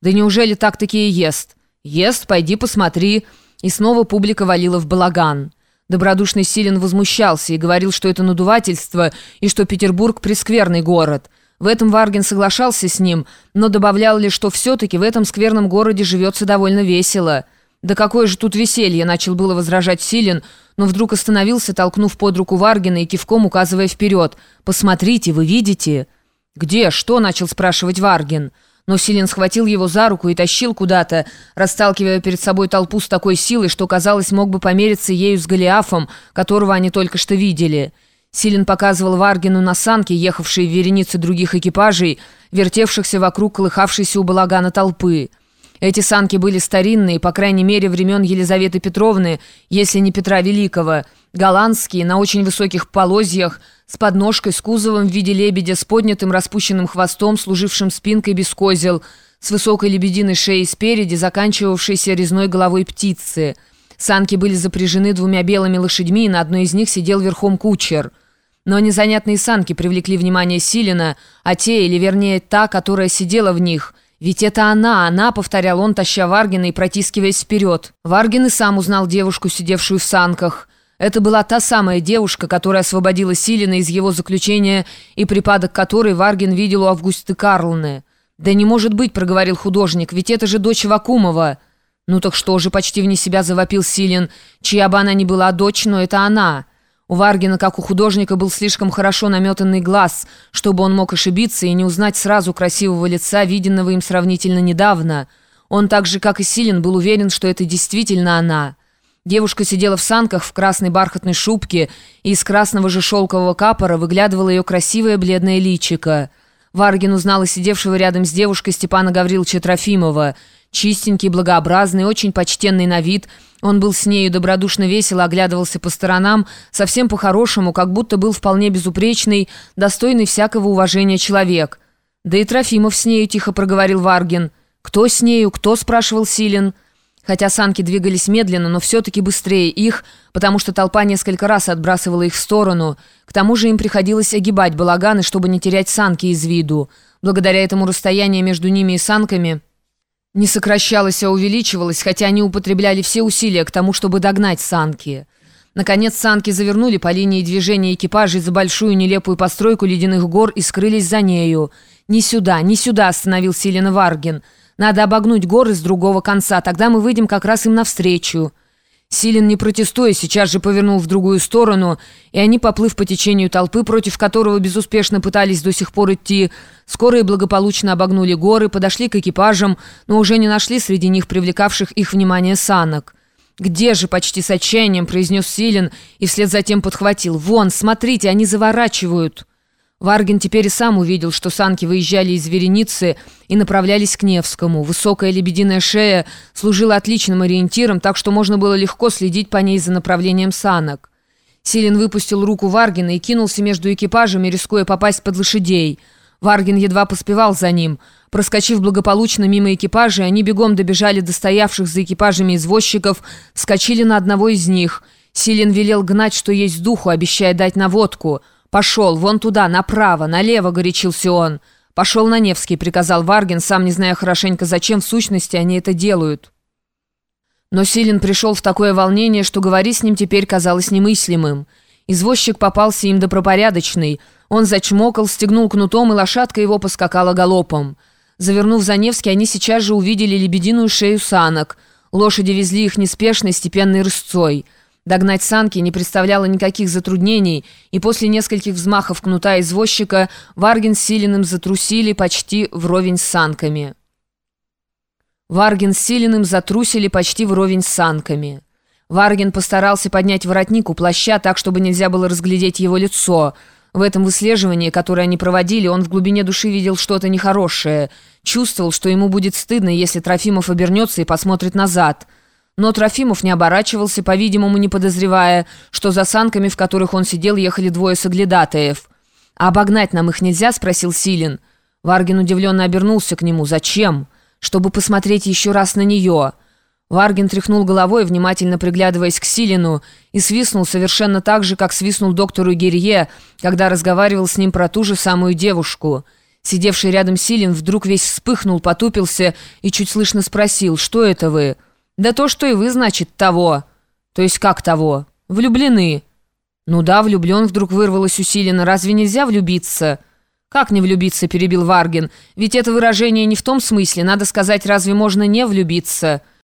Да неужели так-таки и ест? Ест, пойди посмотри. И снова публика валила в балаган. Добродушный Силин возмущался и говорил, что это надувательство и что Петербург – прескверный город. В этом Варгин соглашался с ним, но добавлял лишь, что все-таки в этом скверном городе живется довольно весело. «Да какое же тут веселье!» – начал было возражать Силин, но вдруг остановился, толкнув под руку Варгина и кивком указывая вперед. «Посмотрите, вы видите?» «Где? Что?» – начал спрашивать Варгин. Но Силин схватил его за руку и тащил куда-то, расталкивая перед собой толпу с такой силой, что, казалось, мог бы помериться ею с Голиафом, которого они только что видели. Силин показывал Варгину на санки, ехавшие в веренице других экипажей, вертевшихся вокруг колыхавшейся у балагана толпы. Эти санки были старинные, по крайней мере, времен Елизаветы Петровны, если не Петра Великого, голландские, на очень высоких полозьях, с подножкой, с кузовом в виде лебедя, с поднятым распущенным хвостом, служившим спинкой без козел, с высокой лебединой шеей спереди, заканчивавшейся резной головой птицы. Санки были запряжены двумя белыми лошадьми, и на одной из них сидел верхом кучер. Но незанятные санки привлекли внимание Силина, а те, или вернее та, которая сидела в них – «Ведь это она, она», — повторял он, таща Варгина и протискиваясь вперед. Варгин и сам узнал девушку, сидевшую в санках. Это была та самая девушка, которая освободила Силина из его заключения и припадок которой Варгин видел у Августы Карлны. «Да не может быть», — проговорил художник, — «ведь это же дочь Вакумова». «Ну так что же», — почти вне себя завопил Силин, «чья бы она ни была дочь, но это она». У Варгина, как у художника, был слишком хорошо наметанный глаз, чтобы он мог ошибиться и не узнать сразу красивого лица, виденного им сравнительно недавно. Он так же, как и Силин, был уверен, что это действительно она. Девушка сидела в санках в красной бархатной шубке, и из красного же шелкового капора выглядывало ее красивое бледное личико. Варгин узнал и сидевшего рядом с девушкой Степана Гавриловича Трофимова. Чистенький, благообразный, очень почтенный на вид. Он был с нею добродушно весело, оглядывался по сторонам, совсем по-хорошему, как будто был вполне безупречный, достойный всякого уважения человек. «Да и Трофимов с нею», — тихо проговорил Варгин. «Кто с нею? Кто?» — спрашивал Силин. Хотя санки двигались медленно, но все-таки быстрее их, потому что толпа несколько раз отбрасывала их в сторону. К тому же им приходилось огибать балаганы, чтобы не терять санки из виду. Благодаря этому расстояние между ними и санками не сокращалось, а увеличивалось, хотя они употребляли все усилия к тому, чтобы догнать санки. Наконец санки завернули по линии движения экипажей за большую нелепую постройку ледяных гор и скрылись за нею. «Не сюда, не сюда!» – остановил Силина Варгин – надо обогнуть горы с другого конца, тогда мы выйдем как раз им навстречу». Силин, не протестуя, сейчас же повернул в другую сторону, и они, поплыв по течению толпы, против которого безуспешно пытались до сих пор идти, скоро и благополучно обогнули горы, подошли к экипажам, но уже не нашли среди них привлекавших их внимание санок. «Где же?» — почти с отчаянием произнес Силин и вслед за тем подхватил. «Вон, смотрите, они заворачивают!» Варгин теперь и сам увидел, что санки выезжали из Вереницы и направлялись к Невскому. Высокая лебединая шея служила отличным ориентиром, так что можно было легко следить по ней за направлением санок. Силин выпустил руку Варгина и кинулся между экипажами, рискуя попасть под лошадей. Варгин едва поспевал за ним. Проскочив благополучно мимо экипажей, они бегом добежали до стоявших за экипажами извозчиков, вскочили на одного из них. Силин велел гнать, что есть духу, обещая дать наводку – «Пошел, вон туда, направо, налево», — горячился он. «Пошел на Невский», — приказал Варгин, сам не зная хорошенько, зачем в сущности они это делают. Но Силин пришел в такое волнение, что говорить с ним теперь казалось немыслимым. Извозчик попался им добропорядочный. Он зачмокал, стегнул кнутом, и лошадка его поскакала галопом. Завернув за Невский, они сейчас же увидели лебединую шею санок. Лошади везли их неспешной, степенной рысцой — Догнать санки не представляло никаких затруднений, и после нескольких взмахов кнута извозчика Варгин с Силиным затрусили почти вровень с санками. Варгин с Силиным затрусили почти вровень с санками. Варгин постарался поднять воротник у плаща так, чтобы нельзя было разглядеть его лицо. В этом выслеживании, которое они проводили, он в глубине души видел что-то нехорошее. Чувствовал, что ему будет стыдно, если Трофимов обернется и посмотрит назад – но Трофимов не оборачивался, по-видимому, не подозревая, что за санками, в которых он сидел, ехали двое соглядатаев. «А обогнать нам их нельзя?» – спросил Силин. Варгин удивленно обернулся к нему. «Зачем?» «Чтобы посмотреть еще раз на нее». Варгин тряхнул головой, внимательно приглядываясь к Силину, и свистнул совершенно так же, как свистнул доктору Гирье, когда разговаривал с ним про ту же самую девушку – Сидевший рядом Силин вдруг весь вспыхнул, потупился и чуть слышно спросил, что это вы? «Да то, что и вы, значит, того». «То есть как того?» «Влюблены». «Ну да, влюблен», вдруг вырвалось усиленно. «Разве нельзя влюбиться?» «Как не влюбиться?» – перебил Варгин. «Ведь это выражение не в том смысле. Надо сказать, разве можно не влюбиться?»